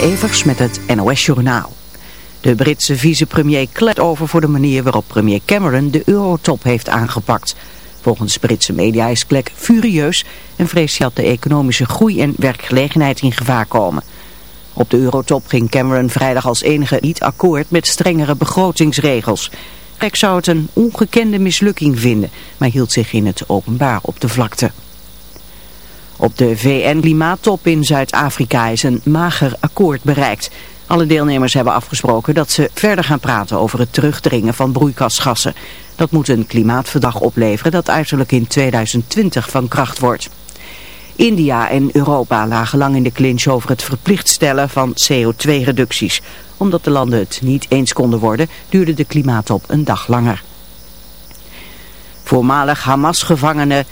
Evers met het NOS Journaal. De Britse vicepremier klet over voor de manier waarop premier Cameron de eurotop heeft aangepakt. Volgens Britse media is Klek furieus en vreest hij dat de economische groei en werkgelegenheid in gevaar komen. Op de eurotop ging Cameron vrijdag als enige niet akkoord met strengere begrotingsregels. Klek zou het een ongekende mislukking vinden, maar hield zich in het openbaar op de vlakte. Op de VN-klimaattop in Zuid-Afrika is een mager akkoord bereikt. Alle deelnemers hebben afgesproken dat ze verder gaan praten over het terugdringen van broeikasgassen. Dat moet een klimaatverdrag opleveren dat uiterlijk in 2020 van kracht wordt. India en Europa lagen lang in de clinch over het verplicht stellen van CO2-reducties. Omdat de landen het niet eens konden worden, duurde de klimaattop een dag langer. Voormalig Hamas-gevangene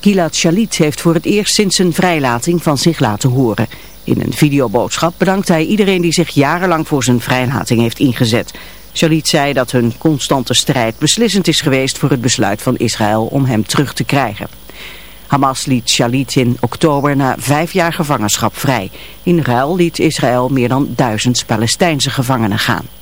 Gilad Shalit heeft voor het eerst sinds zijn vrijlating van zich laten horen. In een videoboodschap bedankt hij iedereen die zich jarenlang voor zijn vrijlating heeft ingezet. Shalit zei dat hun constante strijd beslissend is geweest voor het besluit van Israël om hem terug te krijgen. Hamas liet Shalit in oktober na vijf jaar gevangenschap vrij. In ruil liet Israël meer dan duizend Palestijnse gevangenen gaan.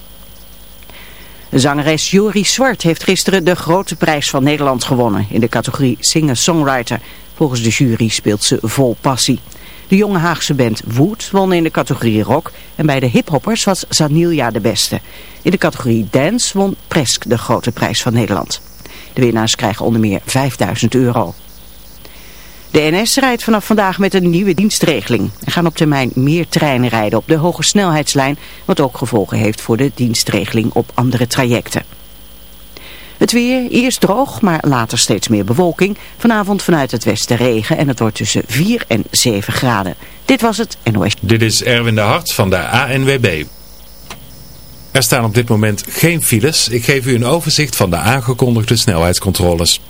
Zangeres Jori Zwart heeft gisteren de grote prijs van Nederland gewonnen in de categorie singer-songwriter. Volgens de jury speelt ze vol passie. De jonge Haagse band Wood won in de categorie rock en bij de hiphoppers was Zanilja de beste. In de categorie dance won Presk de grote prijs van Nederland. De winnaars krijgen onder meer 5000 euro. De NS rijdt vanaf vandaag met een nieuwe dienstregeling. Er gaan op termijn meer treinen rijden op de hoge snelheidslijn, wat ook gevolgen heeft voor de dienstregeling op andere trajecten. Het weer, eerst droog, maar later steeds meer bewolking. Vanavond vanuit het westen regen en het wordt tussen 4 en 7 graden. Dit was het NOS. Dit is Erwin de Hart van de ANWB. Er staan op dit moment geen files. Ik geef u een overzicht van de aangekondigde snelheidscontroles.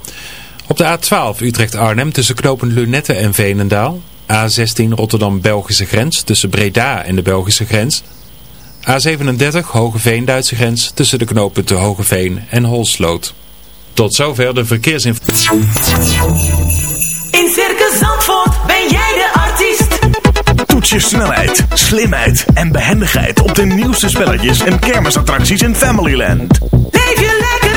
Op de A12 Utrecht-Arnhem tussen knopen Lunette en Veenendaal. A16 Rotterdam-Belgische grens tussen Breda en de Belgische grens. A37 Hogeveen-Duitse grens tussen de knooppunten Hogeveen en Holsloot. Tot zover de verkeersinformatie. In Circus Zandvoort ben jij de artiest. Toets je snelheid, slimheid en behendigheid op de nieuwste spelletjes en kermisattracties in Familyland. Leef je lekker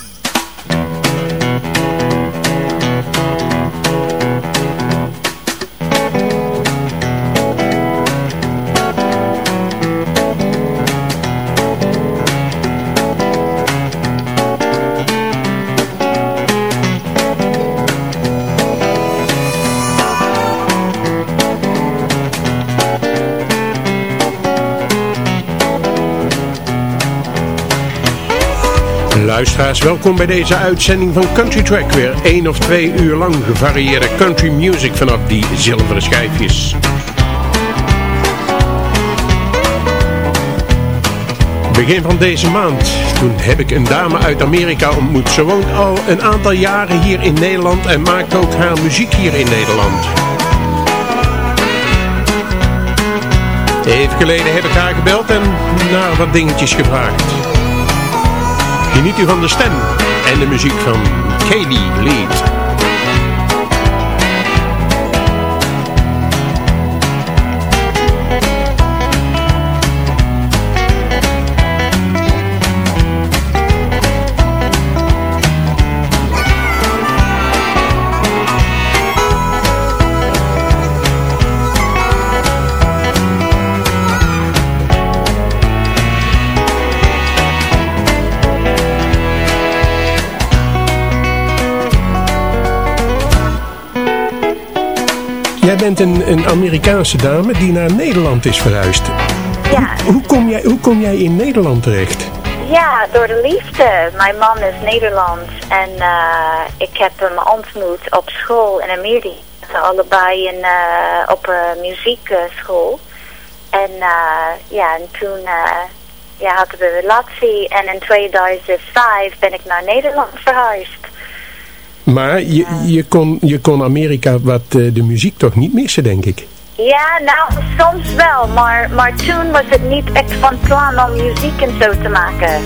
luisteraars, welkom bij deze uitzending van Country Track. Weer één of twee uur lang gevarieerde country music vanaf die zilveren schijfjes. Begin van deze maand, toen heb ik een dame uit Amerika ontmoet. Ze woont al een aantal jaren hier in Nederland en maakt ook haar muziek hier in Nederland. Even geleden heb ik haar gebeld en naar wat dingetjes gevraagd. Geniet u van de stem en de muziek van Katie Lead. Jij bent een, een Amerikaanse dame die naar Nederland is verhuisd. Ja. Hoe, hoe, kom jij, hoe kom jij in Nederland terecht? Ja, door de liefde. Mijn man is Nederlands en uh, ik heb hem ontmoet op school in Amerika. Allebei in, uh, op een muziekschool. En uh, ja, en toen ja, hadden we een relatie en in 2005 ben ik naar Nederland verhuisd. Maar je, je, kon, je kon Amerika wat uh, de muziek toch niet missen, denk ik? Ja, nou, soms wel. Maar, maar toen was het niet echt van plan om muziek en zo te maken.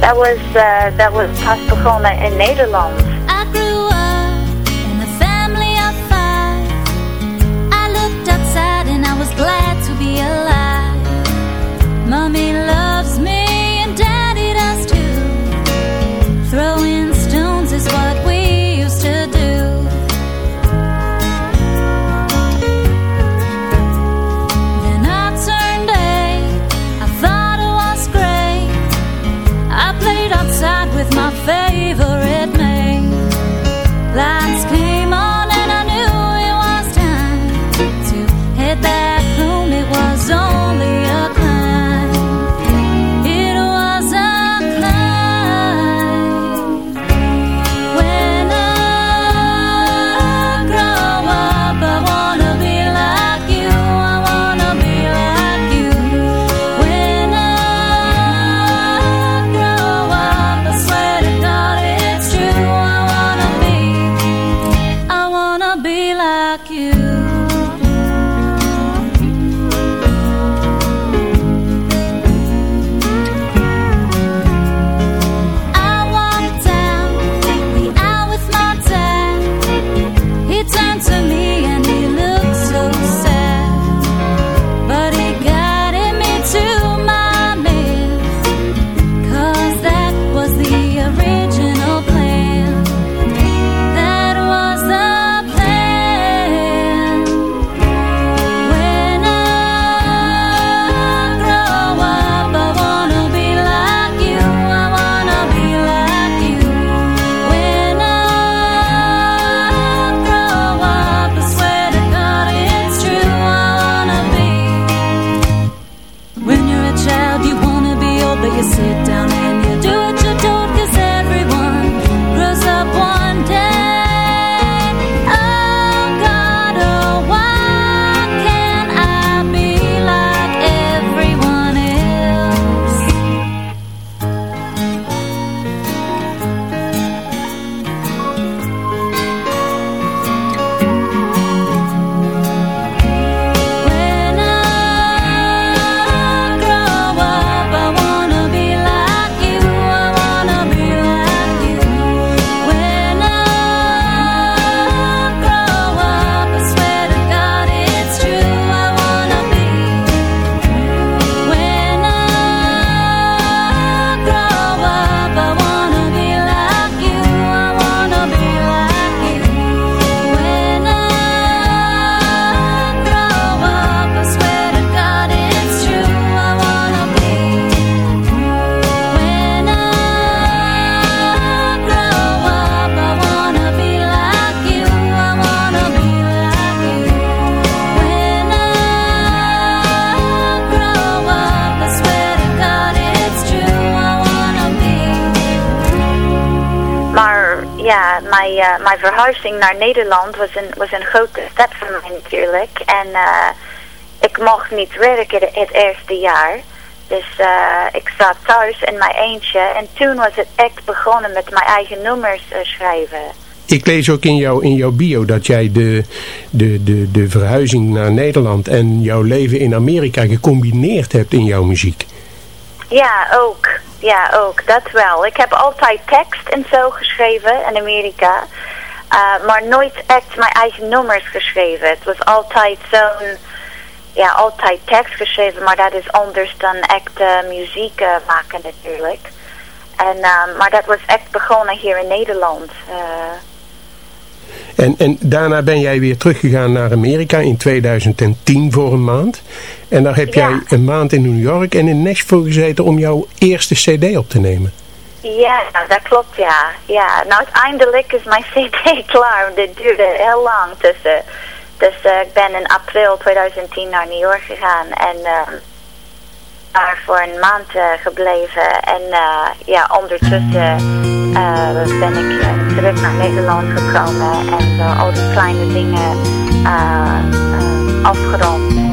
Dat was, uh, dat was pas begonnen in Nederland. I grew up in a family of five. I looked outside and I was glad to be alive. Mommy loves me and daddy does too. Throwing you. Uh, mijn verhuizing naar Nederland was een, was een grote stap voor mij natuurlijk. En uh, ik mocht niet werken het, eerste jaar. Dus uh, ik zat thuis in mijn eentje. En toen was het echt begonnen met mijn eigen nummers schrijven. ik lees ook in, jou, in jouw bio dat jij de, de, de, de verhuizing naar Nederland en jouw leven in Amerika gecombineerd hebt in jouw muziek. Ja, ook. Ja, ook. Dat wel. Ik heb altijd tekst en zo geschreven in Amerika. Uh, maar nooit echt mijn eigen nummers geschreven. Het was altijd zo'n... Ja, altijd tekst geschreven, maar dat is anders dan echt muziek uh, maken natuurlijk. En, uh, maar dat was echt begonnen hier in Nederland. En, en daarna ben jij weer teruggegaan naar Amerika in 2010 voor een maand. En daar heb jij een maand in New York en in Nashville gezeten om jouw eerste cd op te nemen. Ja, dat klopt ja. ja. Nou uiteindelijk is mijn cd klaar. Dit duurde heel lang tussen. Dus uh, ik ben in april 2010 naar New York gegaan en uh, daar voor een maand uh, gebleven. En ja, ondertussen ben ik terug naar Nederland gekomen en al die kleine dingen afgerond.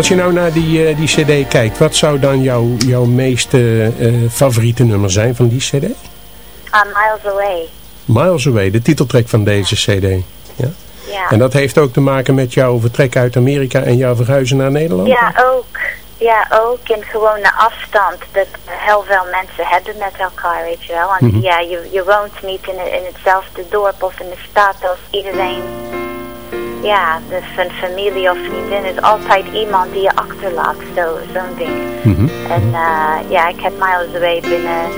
Als je nou naar die, eh, die cd kijkt, wat zou dan jouw, jouw meest eh, favoriete nummer zijn van die cd? Uh, Miles Away. Miles Away, de titeltrack van deze cd. Ja? Ja. En dat heeft ook te maken met jouw vertrek uit Amerika en jouw verhuizen naar Nederland? Ja, ook. Ja, ook. En gewoon de afstand dat heel veel mensen hebben met elkaar, weet je wel. Want Mhm. ja, je, je woont niet in, in hetzelfde dorp of in de stad als iedereen. Ja, dus van familie of vriendin is altijd iemand die je achterlaat, zo, zo'n ding. Mhm. En eh, ja, ik heb Miles Away binnen,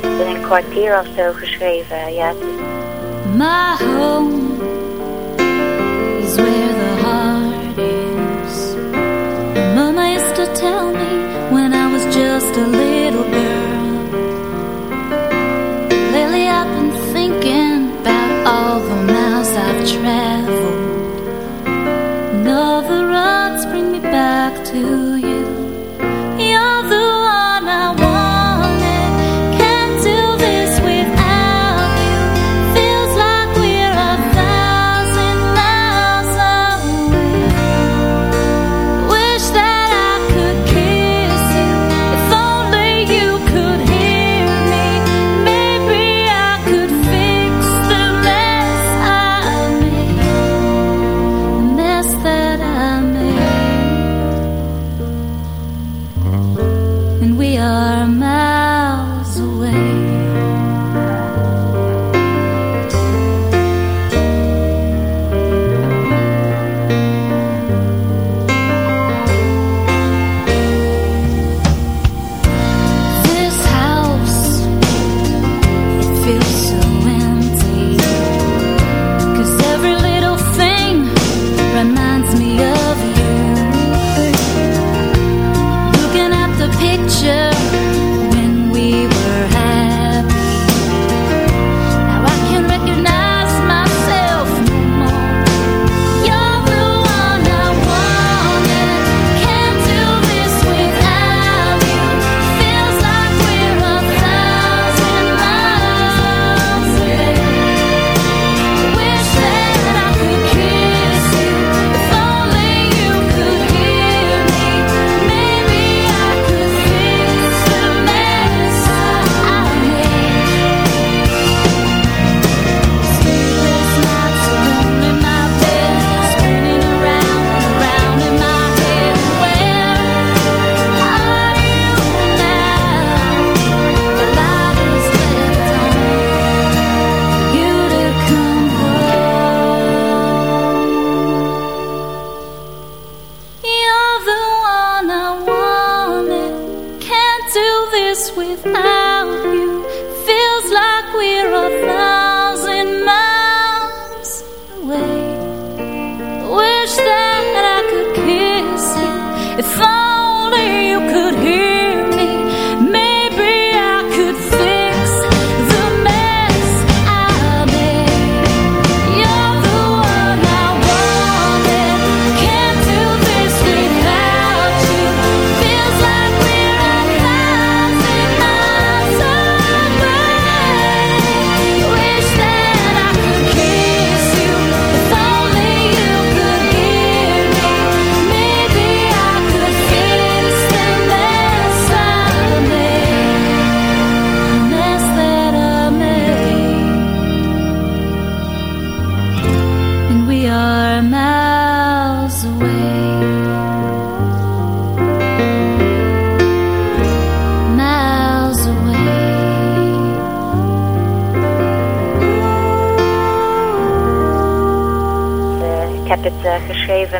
binnen een kwartier of zo geschreven. Ja, My home is where the heart is. My mama used to tell me when I was just a little girl. Lately I've been thinking about all the miles I've traveled. Back to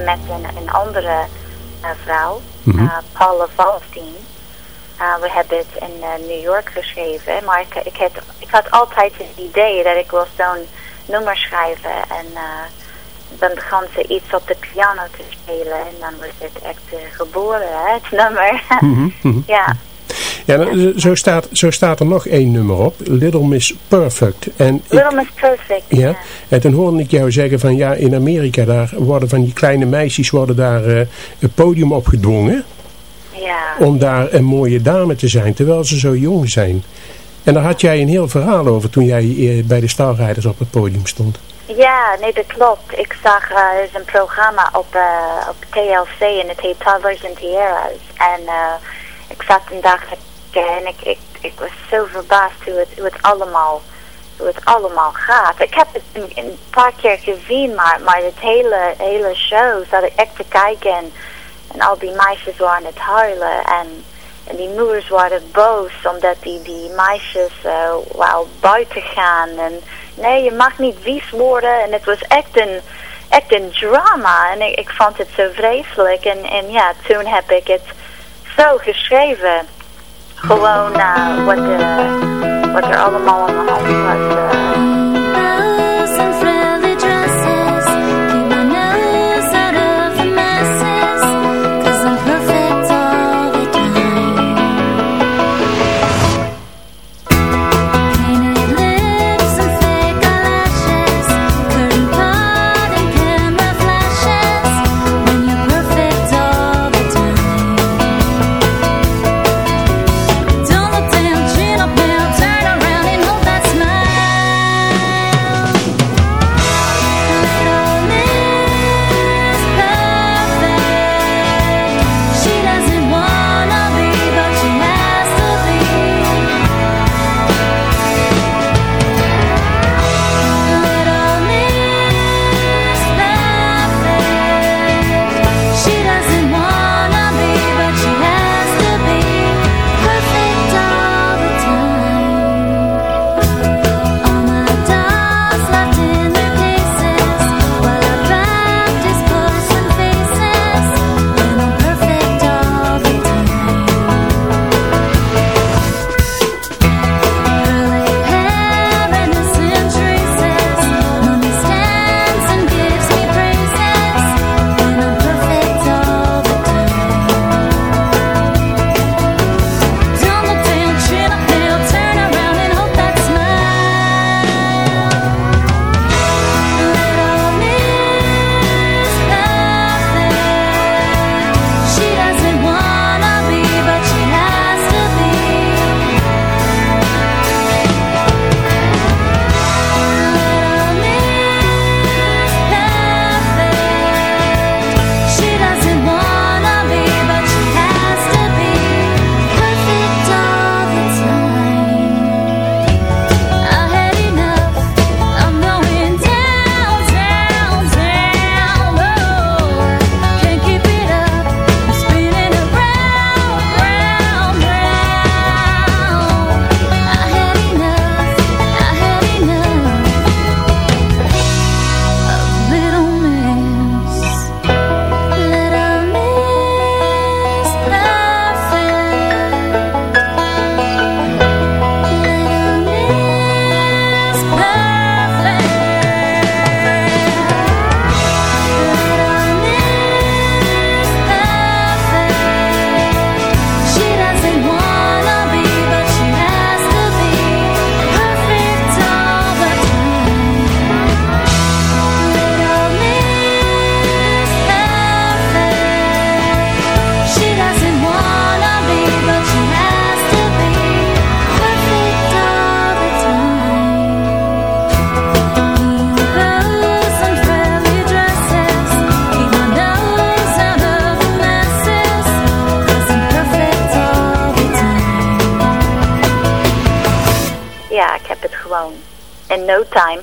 met een, een andere eh, vrouw, Mhm. eh, Paula Valstein. Eh, we hebben het in New York geschreven, maar ik, ik, had, ik had altijd het idee dat ik wil zo'n nummer schrijven. En dan begon ze iets op de piano te spelen en dan was het echt geboren, hè, het nummer. Mhm, mhm. ja, Ja, zo, staat, zo staat er nog één nummer op. Little Miss Perfect. En ik- Little Miss Perfect. Ja, en toen hoorde ik jou zeggen van ja, in Amerika daar worden van die kleine meisjes worden daar eh, het podium opgedwongen Ja. om daar een mooie dame te zijn, terwijl ze zo jong zijn. En daar had jij een heel verhaal over toen jij eh, bij de Starrijders op het podium stond. Ja, nee, dat klopt. Ik zag, uh, er is een programma op, uh, op TLC en het heet Toddlers and Tiaras. En uh, ik zat een dag en ik, ik, ik was zo verbaasd hoe het, hoe het allemaal hoe het allemaal gaat. Ik heb het een, een paar keer gezien, maar, maar het hele, hele show zat ik echt te kijken en, en al die meisjes waren het huilen en, en die moeders waren boos omdat die, die meisjes uh, wou buiten gaan en nee, je mag niet wies worden en het was echt een, echt een drama en ik, ik vond het zo vreselijk en, en ja, toen heb ik het zo geschreven gewoon uh, wat, uh, wat er allemaal aan de hand was. Uh.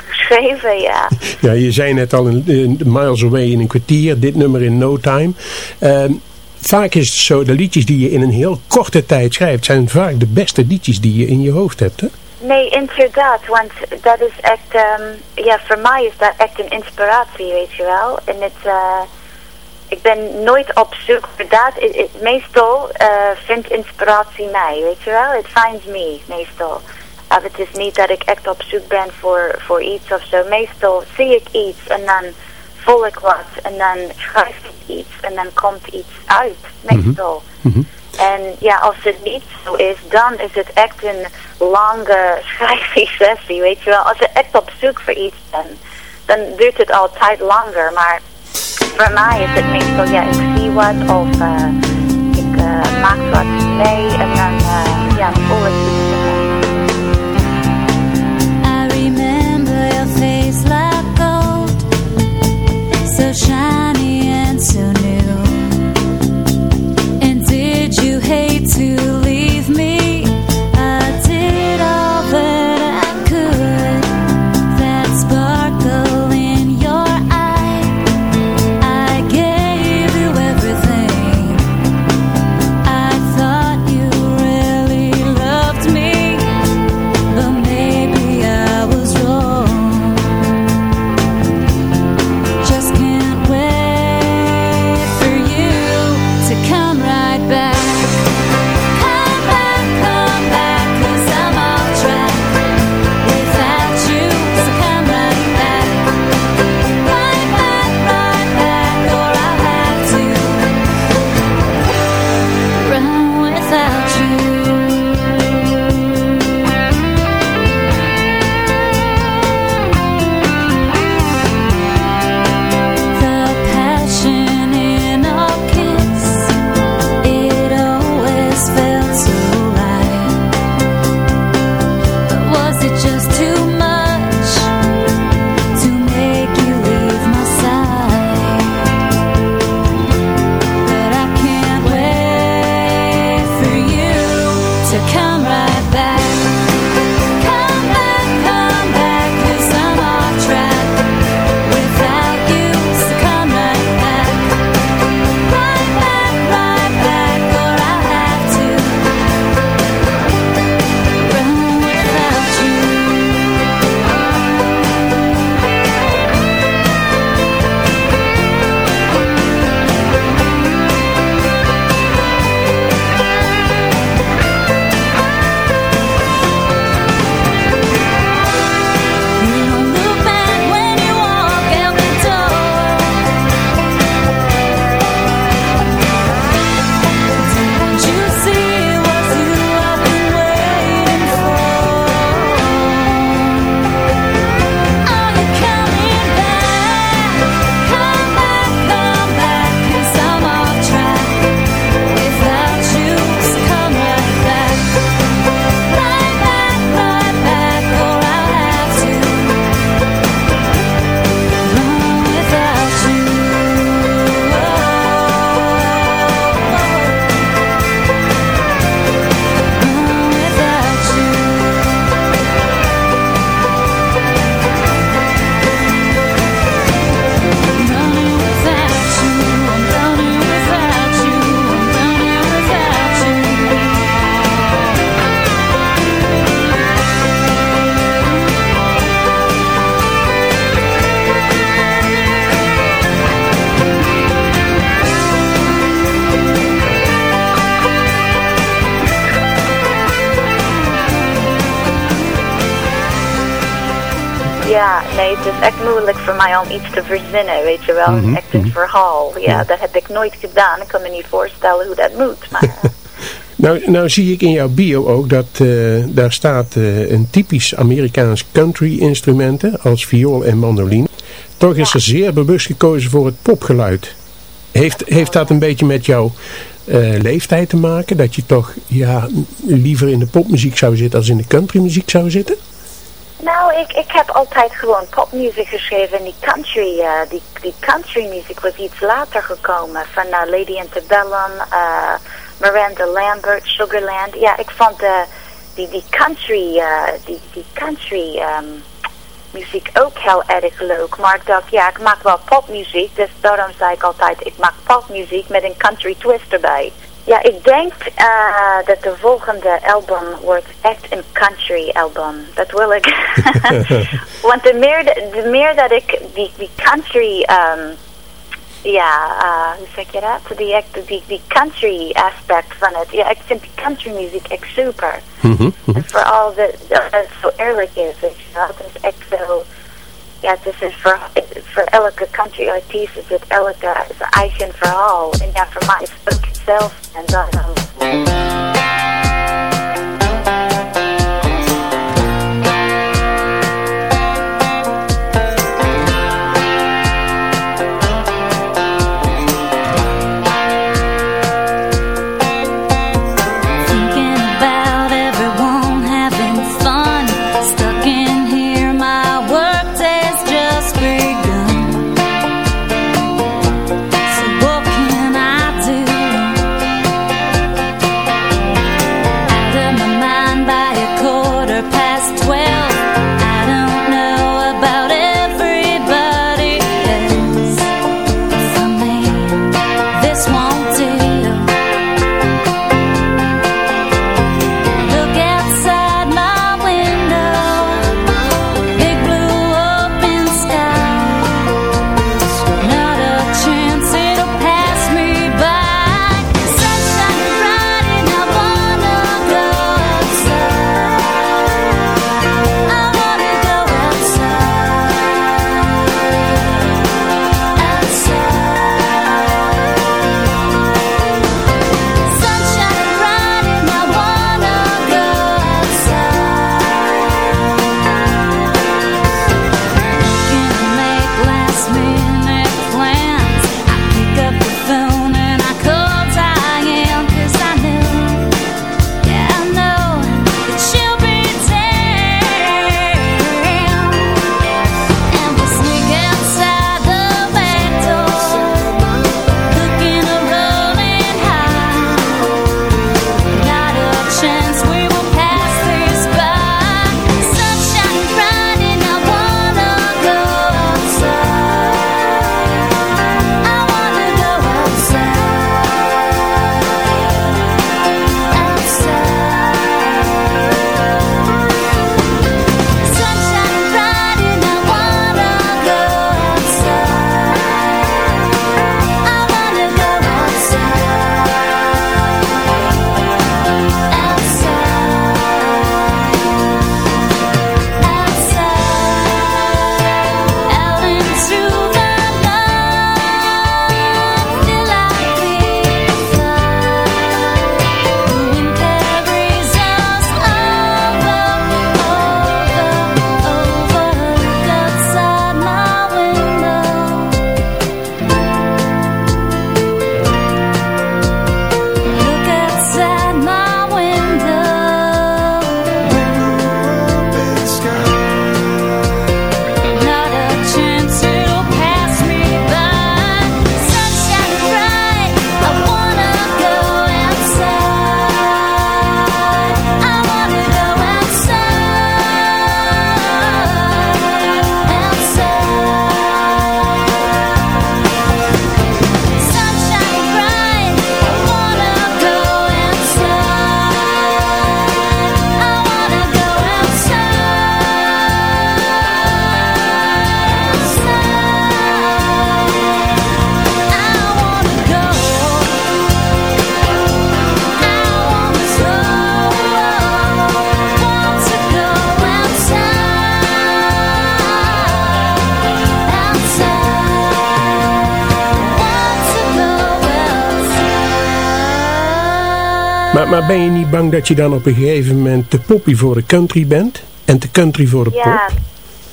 Geschreven, ja. Ja, je zei net al een, een miles away in een kwartier, dit nummer in no time. Uh, vaak is het zo, de liedjes die je in een heel korte tijd schrijft, zijn vaak de beste liedjes die je in je hoofd hebt, hè? Nee, inderdaad, want dat is echt, um, ja, voor mij is dat echt een inspiratie, weet je wel. En het, uh, ik ben nooit op zoek voor dat. meestal uh, vindt inspiratie mij, weet je wel. It finds me, meestal. Uh, het is niet dat ik echt op zoek ben voor, voor iets of zo. Meestal zie ik iets en dan voel ik wat en dan schrijf ik iets en dan komt iets uit. Meestal. Mhm. Mhm. En ja, als het niet zo is, dan is het echt een lange schrijfsessie, weet je wel. Als ik echt op zoek voor iets ben, dan duurt het altijd langer. Maar voor mij is het meestal, ja, ik zie wat of uh, ik uh, maak wat mee en dan, uh, ja, voel shiny and so new. And did you hate to? Het is echt moeilijk voor mij om iets te verzinnen, weet je wel. Mhm, Echt een verhaal. Ja, dat heb ik nooit gedaan. Ik kan me niet voorstellen hoe dat moet. Maar Nou, nou zie ik in jouw bio ook dat eh, daar staat eh, een typisch Amerikaans country instrumenten als viool en mandoline. Toch is er zeer bewust gekozen voor het popgeluid. Heeft, heeft dat een beetje met jouw eh, leeftijd te maken? Dat je toch ja, liever in de popmuziek zou zitten als in de countrymuziek zou zitten? Nou, ik, ik heb altijd gewoon popmuziek geschreven en die country, eh, die, die country muziek was iets later gekomen. Van eh, Lady Antebellum, eh Miranda Lambert, Sugarland. Ja, ik vond eh, die, die country, die, die country ehm, muziek ook heel erg leuk. Maar ik dacht, ja, ik maak wel popmuziek, dus daarom zei ik altijd, ik maak popmuziek met een country twist erbij. Ja, ik denk eh, dat de volgende album wordt echt een country album. Dat wil ik. Want de meer, de, meer dat ik die, die country, ehm, ja, eh, hoe zeg je dat? Die, die, die country aspect van het. Ja, ik vind die country muziek echt super. En vooral dat dat het zo eerlijk is, weet je wel. Het is echt zo, ja, het is ver, voor elke country is het elke zijn eigen verhaal. En ja, voor mij is het ook hetzelfde. En dan, Maar, ben je niet bang dat je dan op een gegeven moment te poppy voor de country bent? En te country voor de pop? Ja,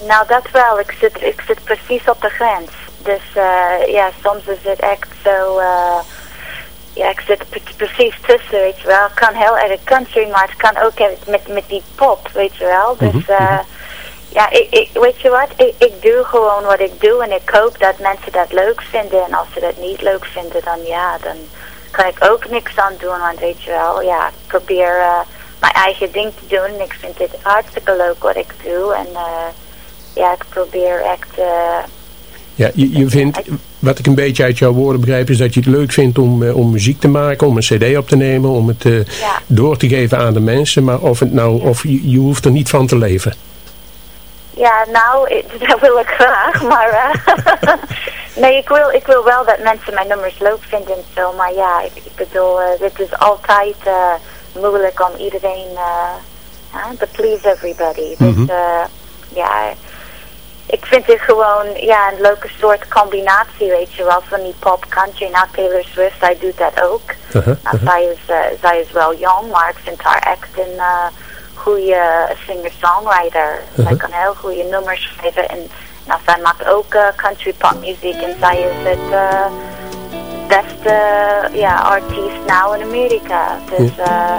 nou dat wel. Ik zit, ik zit precies op de grens. Dus uh, ja, soms is het echt zo... Uh, ja, ik zit precies tussen, weet je wel. Het kan heel erg country, maar het kan ook met, met die pop, weet je wel. Dus uh, ja, ik, ik, weet je wat? Ik, ik doe gewoon wat ik doe en ik hoop dat mensen dat leuk vinden. En als ze dat niet leuk vinden, dan ja, dan kan ik ook niks aan doen. Want weet je wel, ja, ik probeer uh, mijn eigen ding te doen. En ik vind het hartstikke leuk wat ik doe. En uh, ja, ik probeer echt... Uh, ja, je, je vindt, wat ik een beetje uit jouw woorden begrijp, is dat je het leuk vindt om, om muziek te maken, om een cd op te nemen, om het ja. door te geven aan de mensen. Maar of, het nou, of je, je hoeft er niet van te leven. Ja, nou, dat wil ik graag, maar uh, nee, ik wil, ik wil wel dat mensen mijn nummers leuk vinden en zo, maar ja, ik, ik bedoel, uh, het is altijd uh, moeilijk om iedereen to please everybody. Mm -hmm. Dus ja, ik vind het gewoon ja, een leuke soort combinatie, weet je wel, van die pop country. Nou, Taylor Swift, zij doet dat ook. -huh, nou, -huh. zij, is, zij is wel jong, maar ik vind haar echt een goede singer-songwriter. Uh -huh. Zij kan heel goede nummers schrijven. En nou, zij maakt ook uh, country pop muziek. En zij is het uh, beste ja, artiest nou in Amerika. Dus uh,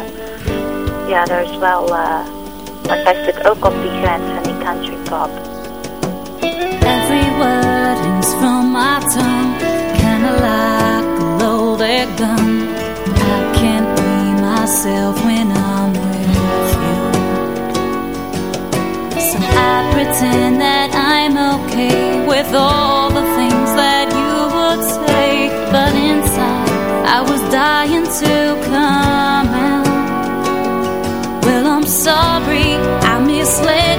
ja, er is wel... maar zij zit ook op die grens van die country pop. Every word is from my tongue Kinda like a loaded gun I can't be myself when I'm I pretend that I'm okay with all the things that you would say, but inside I was dying to come out. Well, I'm sorry I misled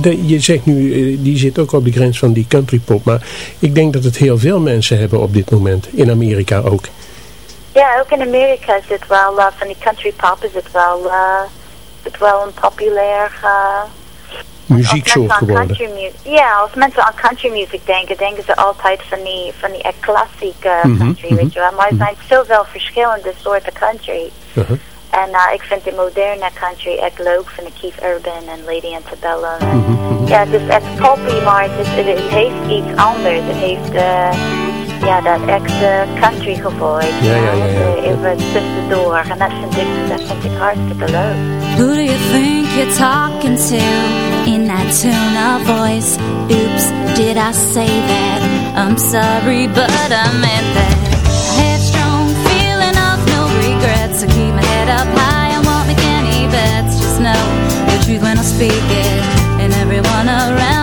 De, je zegt nu, eh, die zit ook op de grens van die country pop. Maar ik denk dat het heel veel mensen hebben op dit moment. In Amerika ook. Ja, ook in Amerika is het wel, uh, van die country pop is het wel, uh, is het wel een populair... Uh, muzieksoort geworden. Ja, als mensen aan country music denken, denken ze altijd van die, van die klassieke Mhm, country, mhm, weet je wel. Maar er zijn zoveel verschillende soorten country. Uh-huh. En uh, ik vind de moderne country echt leuk van de Keith Urban en Lady Antebellum. Mhm, Ja, het is echt poppy, maar het, is, het, heeft iets anders. Het heeft uh, ja, dat echte country gevoel, Ja, ja, ja, ja. Eh, Even tussendoor. En dat vind ik, dat vind ik hartstikke leuk. Who do you think you're talking to in that tone of voice? Oops, did I say that? I'm sorry, but I meant that. Head up high, I won't make any bets. Just know the truth when I speak it, and everyone around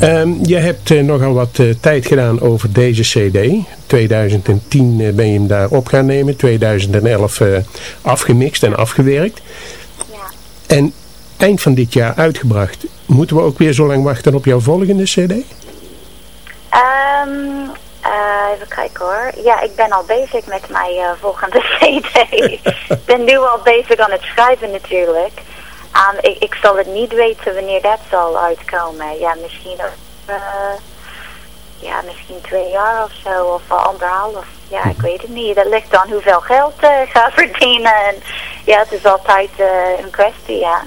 Ehm, je hebt eh, nogal wat eh, tijd gedaan over deze cd. 2010 eh, ben je hem daar op gaan nemen. 2011 eh, afgemixt en afgewerkt. En eind van dit jaar uitgebracht. Moeten we ook weer zo lang wachten op jouw volgende cd? Ehm, eh, even kijken hoor. Ja, ik ben al bezig met mijn volgende CD. ik ben nu al bezig aan het schrijven natuurlijk. Um, ik, ik zal het niet weten wanneer dat zal uitkomen. Ja, misschien, uh, ja, misschien twee jaar of zo, of anderhalf. Ja, ik weet het niet. Dat ligt aan hoeveel geld ik uh, ga verdienen. En, ja, het is altijd een kwestie, ja.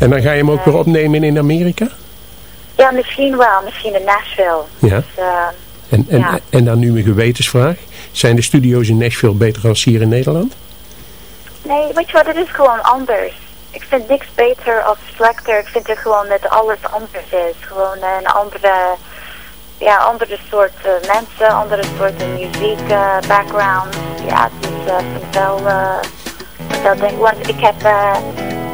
En dan ga je hem ook weer opnemen in Amerika? Ja, misschien wel. Misschien in Nashville. Ja. Dus, uh, en, en, ja. en dan nu een gewetensvraag. Zijn de studio's in Nashville beter dan hier in Nederland? Nee, weet je wat, het is gewoon anders. Ik vind niks beter als Selector. Ik vind het gewoon dat alles anders is. Gewoon een andere, ja, andere soort uh, mensen, andere soorten muziek, uh, background. Ja, het is uh, wel, wel denk want ik heb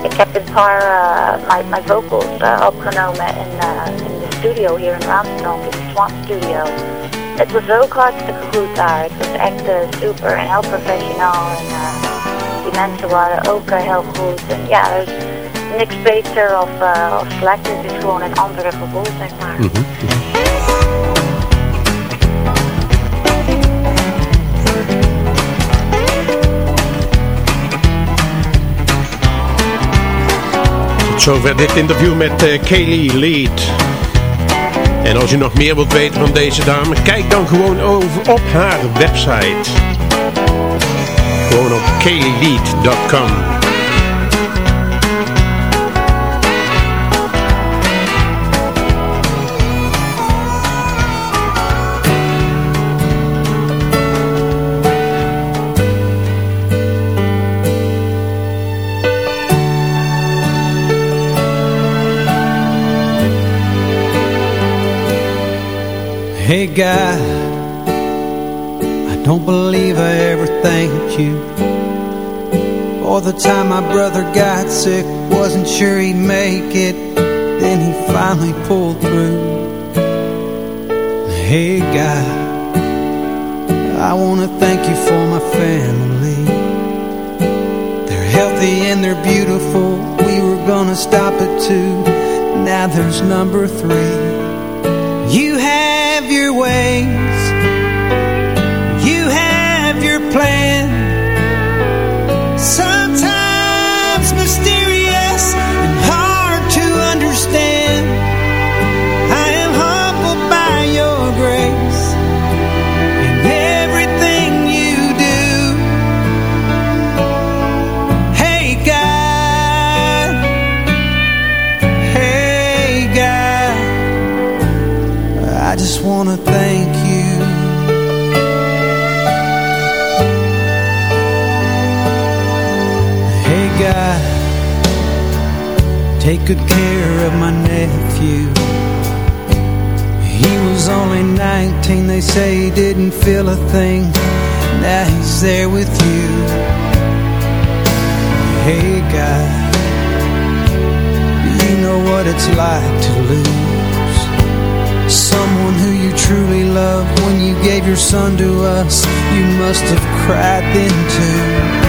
ik heb een paar uh, mijn, mijn vocals uh, opgenomen in, uh, in de studio hier in Ramsdorp, in de Swamp Studio. Het was ook hartstikke goed daar. Het was echt super en heel professioneel. En die mensen waren ook heel goed. En ja, is niks beter of, of slechter. Het is gewoon een andere gevoel, zeg maar. Mm -hmm. Zover dit interview met uh, Kaylee Lead. En als u nog meer wilt weten van deze dame, kijk dan gewoon over op haar website. Gewoon op kayleelead.com. Hey God, I don't believe I ever thanked you. All the time my brother got sick Wasn't sure he'd make it. Then he finally pulled through. Hey God, I want to thank you for my family. They're healthy and they're beautiful. We were gonna stop at two. Now there's number three. You plan feel a thing. Now he's there with you. Hey God. You know what it's like to lose Someone who you truly love. When you gave your son to us You must have cried then too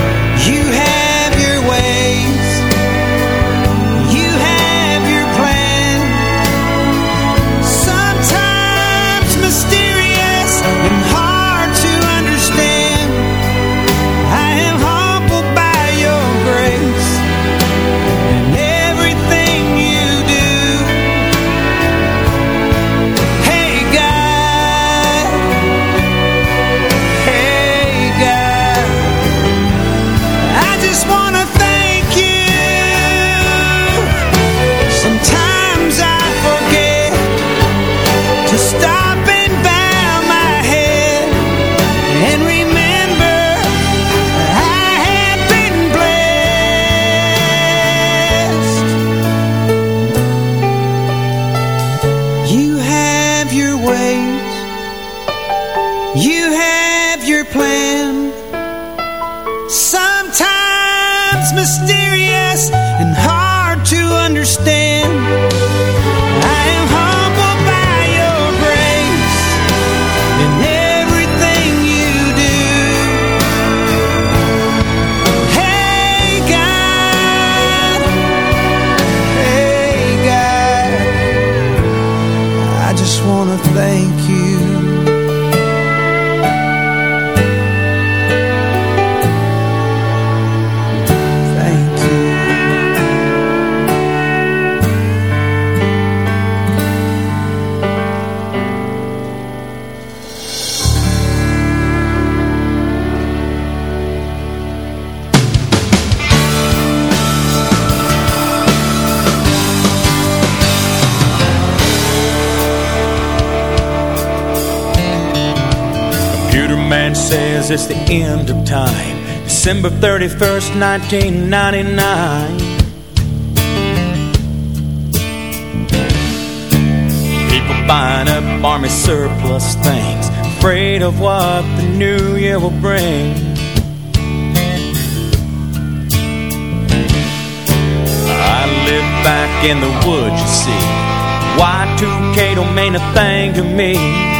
it's the end of time. December 31st, 1999. People buying up army surplus things, afraid of what the new year will bring. I live back in the woods, you see. Y2K don't mean a thing to me.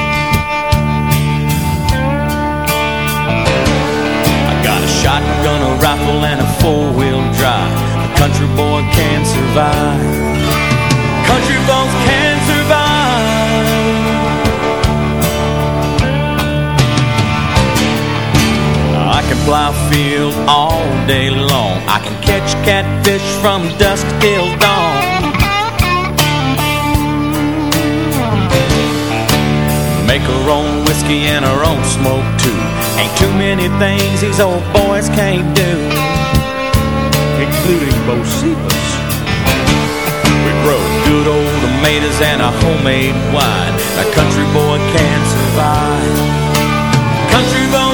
Rifle, and a four-wheel drive. A country boy can survive. Country boys can survive. I can plow field all day long. I can catch catfish from dusk till dawn. Make her own whiskey and her own smoke too. Ain't too many things these old boys can't do, including Bocephus. We grow good old tomatoes and a homemade wine. A country boy can survive. Country bones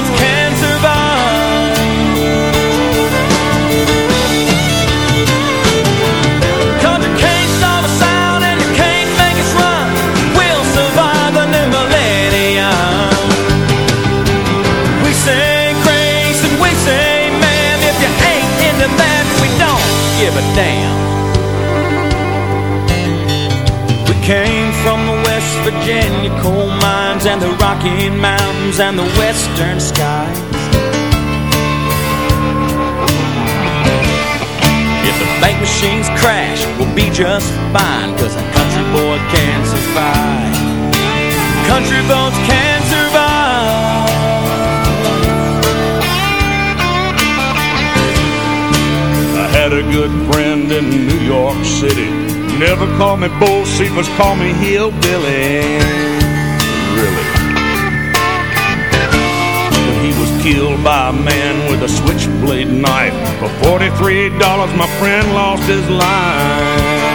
give a damn. We came from the West Virginia coal mines and the Rocky Mountains and the western skies. If the bank machines crash, we'll be just fine, cause a country boy can survive. Country boys can survive. Good friend in New York City. Never call me Bull Cephas, call me Hillbilly. Really. But he was killed by a man with a switchblade knife. For $43, my friend lost his life.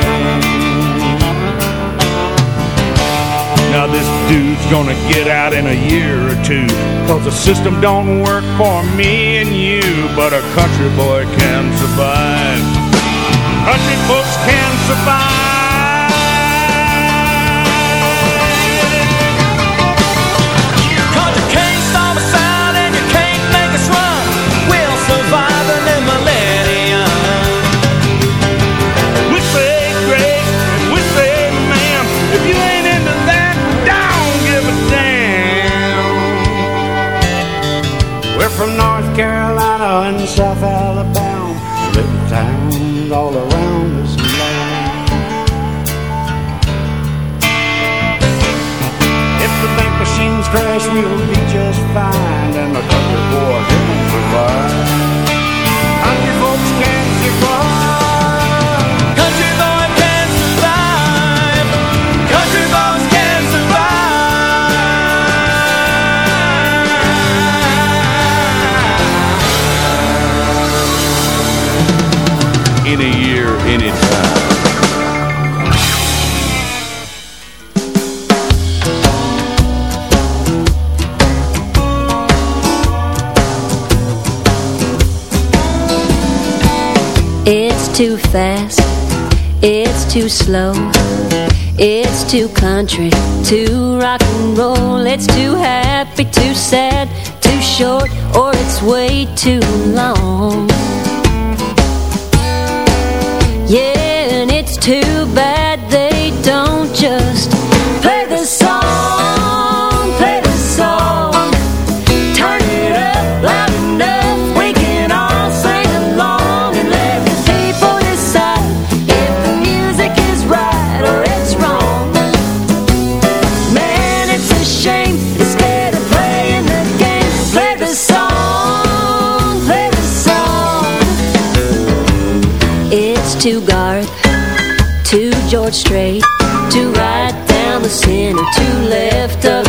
Now this dude's gonna get out in a year or two Cause the system don't work for me and you But a country boy can survive Country folks can survive too fast, it's too slow, it's too country, too rock and roll, it's too happy, too sad, too short, or it's way too too George Strait, too right down the center, too left of